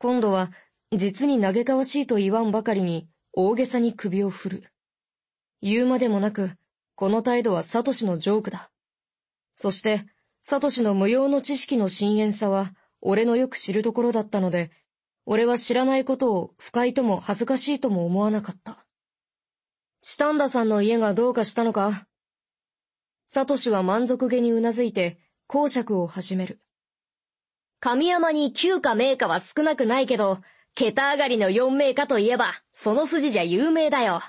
今度は、実に嘆かわしいと言わんばかりに、大げさに首を振る。言うまでもなく、この態度はサトシのジョークだ。そして、サトシの無用の知識の深淵さは、俺のよく知るところだったので、俺は知らないことを不快とも恥ずかしいとも思わなかった。チタンダさんの家がどうかしたのかサトシは満足げにうなずいて、公爵を始める。神山に9か名家は少なくないけど、桁上がりの4名家といえば、その筋じゃ有名だよ。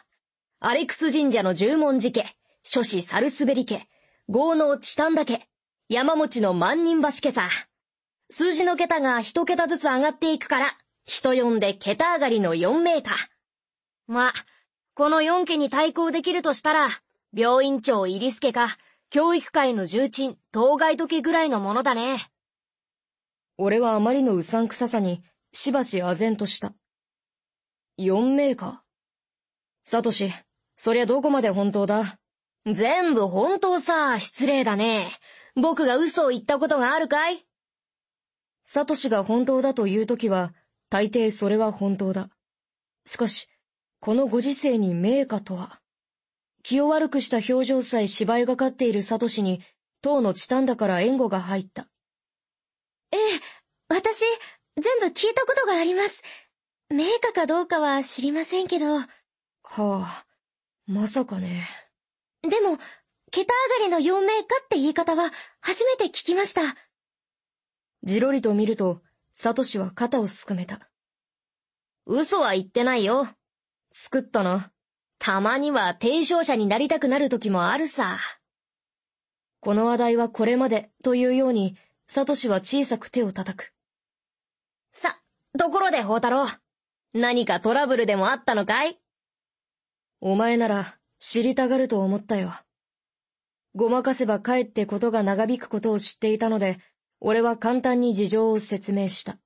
アレクス神社の十文字家、諸子サルスベリ家、豪農チタンダ家、山持ちの万人橋家さ。数字の桁が一桁ずつ上がっていくから、人呼んで桁上がりの4名家。まこの4家に対抗できるとしたら、病院長入助か、教育界の重鎮、当該時ぐらいのものだね。俺はあまりのうさんくささに、しばし唖然とした。四名か？サトシ、そりゃどこまで本当だ？全部本当さ、失礼だね。僕が嘘を言ったことがあるかい？サトシが本当だというときは、大抵それは本当だ。しかし、このご時世に名家とは。気を悪くした表情さえ芝居がかっているサトシに、当のチタンダから援護が入った。ええ、私、全部聞いたことがあります。名家かどうかは知りませんけど。はあ、まさかね。でも、桁上がりの4名家って言い方は初めて聞きました。じろりと見ると、サトシは肩をすくめた。嘘は言ってないよ。救ったな。たまには提唱者になりたくなる時もあるさ。この話題はこれまでというように、サトシは小さく手を叩く。さ、ところで宝太郎。何かトラブルでもあったのかい？お前なら知りたがると思ったよ。ごまかせばかえってことが長引くことを知っていたので、俺は簡単に事情を説明した。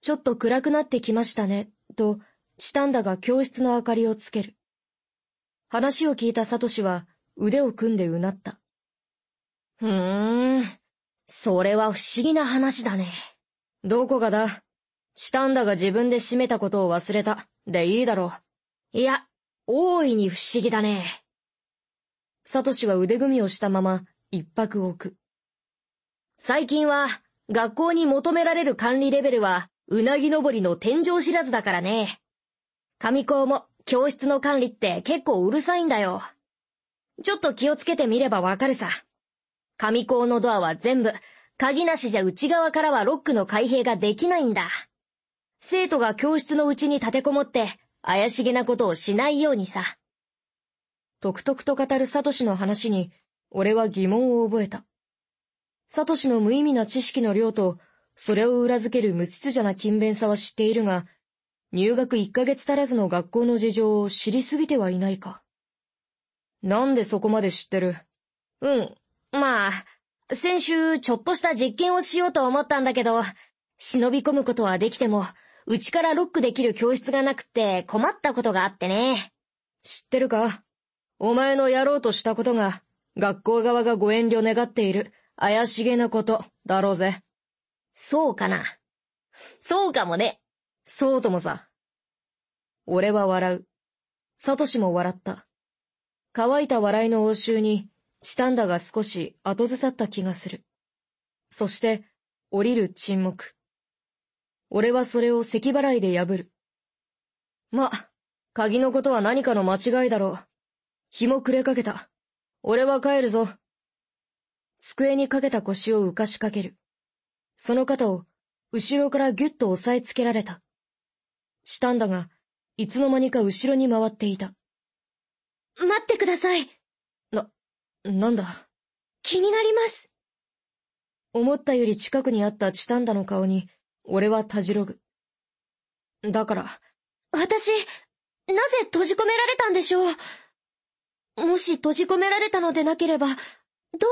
ちょっと暗くなってきましたね、と、チタンダが教室の明かりをつける。話を聞いたサトシは腕を組んでうなった。ふーん、それは不思議な話だね。どこがだ？チタンダが自分で閉めたことを忘れた。でいいだろう。いや、大いに不思議だね。サトシは腕組みをしたまま一泊置く。最近は、学校に求められる管理レベルは、うなぎ登りの天井知らずだからね。上校も教室の管理って結構うるさいんだよ。ちょっと気をつけてみればわかるさ。上校のドアは全部、鍵なしじゃ内側からはロックの開閉ができないんだ。生徒が教室の内に立てこもって、怪しげなことをしないようにさ。とくとくと語るサトシの話に、俺は疑問を覚えた。サトシの無意味な知識の量と、それを裏付ける無秩序な勤勉さは知っているが、入学1ヶ月足らずの学校の事情を知りすぎてはいないか。なんでそこまで知ってる？うん。まあ、先週ちょっとした実験をしようと思ったんだけど、忍び込むことはできても、うちからロックできる教室がなくって困ったことがあってね。知ってるか？お前のやろうとしたことが、学校側がご遠慮願っている怪しげなこと、だろうぜ。そうかな。そうかもね。そうともさ。俺は笑う。サトシも笑った。乾いた笑いの応酬に、チタンダが少し後ずさった気がする。そして、降りる沈黙。俺はそれを咳払いで破る。ま、鍵のことは何かの間違いだろう。日も暮れかけた。俺は帰るぞ。机にかけた腰を浮かしかける。その肩を後ろからぎゅっと押さえつけられた。したんだが、いつの間にか後ろに回っていた。待ってください。な、なんだ？気になります。思ったより近くにあったチタンダの顔に、俺はたじろぐ。だから。私、なぜ閉じ込められたんでしょう？もし閉じ込められたのでなければ、どう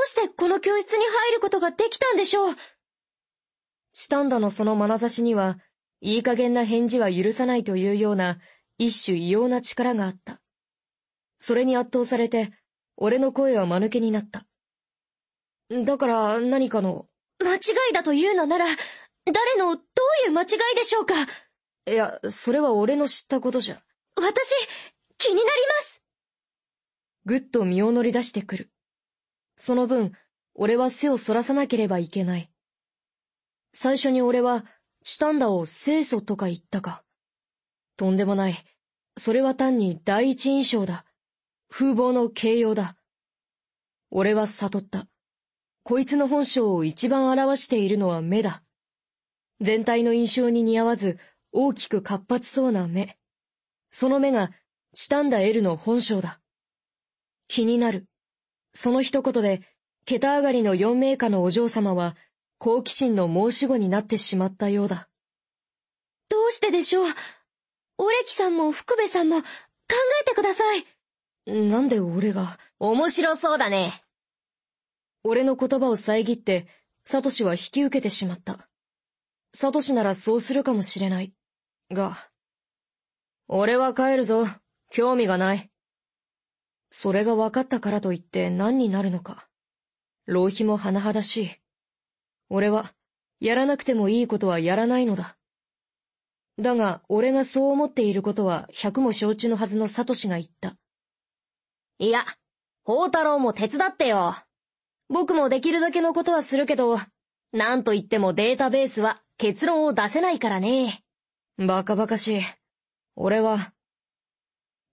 してこの教室に入ることができたんでしょう？チタンダのその眼差しには、いい加減な返事は許さないというような、一種異様な力があった。それに圧倒されて、俺の声は間抜けになった。だから何かの？間違いだというのなら、誰のどういう間違いでしょうか？いや、それは俺の知ったことじゃ。私、気になりますぐっと身を乗り出してくる。その分、俺は背を反らさなければいけない。最初に俺は、チタンダを清楚とか言ったか。とんでもない。それは単に第一印象だ。風貌の形容だ。俺は悟った。こいつの本性を一番表しているのは目だ。全体の印象に似合わず、大きく活発そうな目。その目が、チタンダエルの本性だ。気になる。その一言で、桁上がりの四名家のお嬢様は、好奇心の申し子になってしまったようだ。どうしてでしょう？オレキさんも福部さんも考えてください。なんで俺が？面白そうだね。俺の言葉を遮って、サトシは引き受けてしまった。サトシならそうするかもしれない。が、俺は帰るぞ。興味がない。それが分かったからといって何になるのか。浪費も甚だしい。俺は、やらなくてもいいことはやらないのだ。だが、俺がそう思っていることは百も承知のはずのサトシが言った。いや、宝太郎も手伝ってよ。僕もできるだけのことはするけど、なんと言ってもデータベースは結論を出せないからね。バカバカしい。俺は、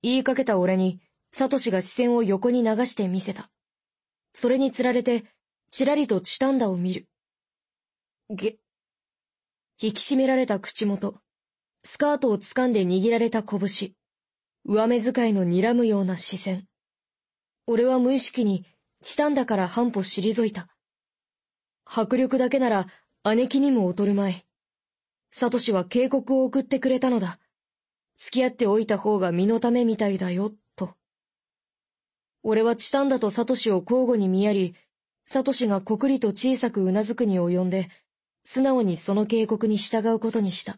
言いかけた俺に、サトシが視線を横に流してみせた。それにつられて、ちらりとチタンダを見る。げ。引き締められた口元。スカートを掴んで握られた拳。上目遣いの睨むような視線。俺は無意識に、チタンダから半歩退いた。迫力だけなら、姉貴にも劣るまい。サトシは警告を送ってくれたのだ。付き合っておいた方が身のためみたいだよ、と。俺はチタンダとサトシを交互に見やり、サトシがこくりと小さくうなずくに及んで、素直にその警告に従うことにした。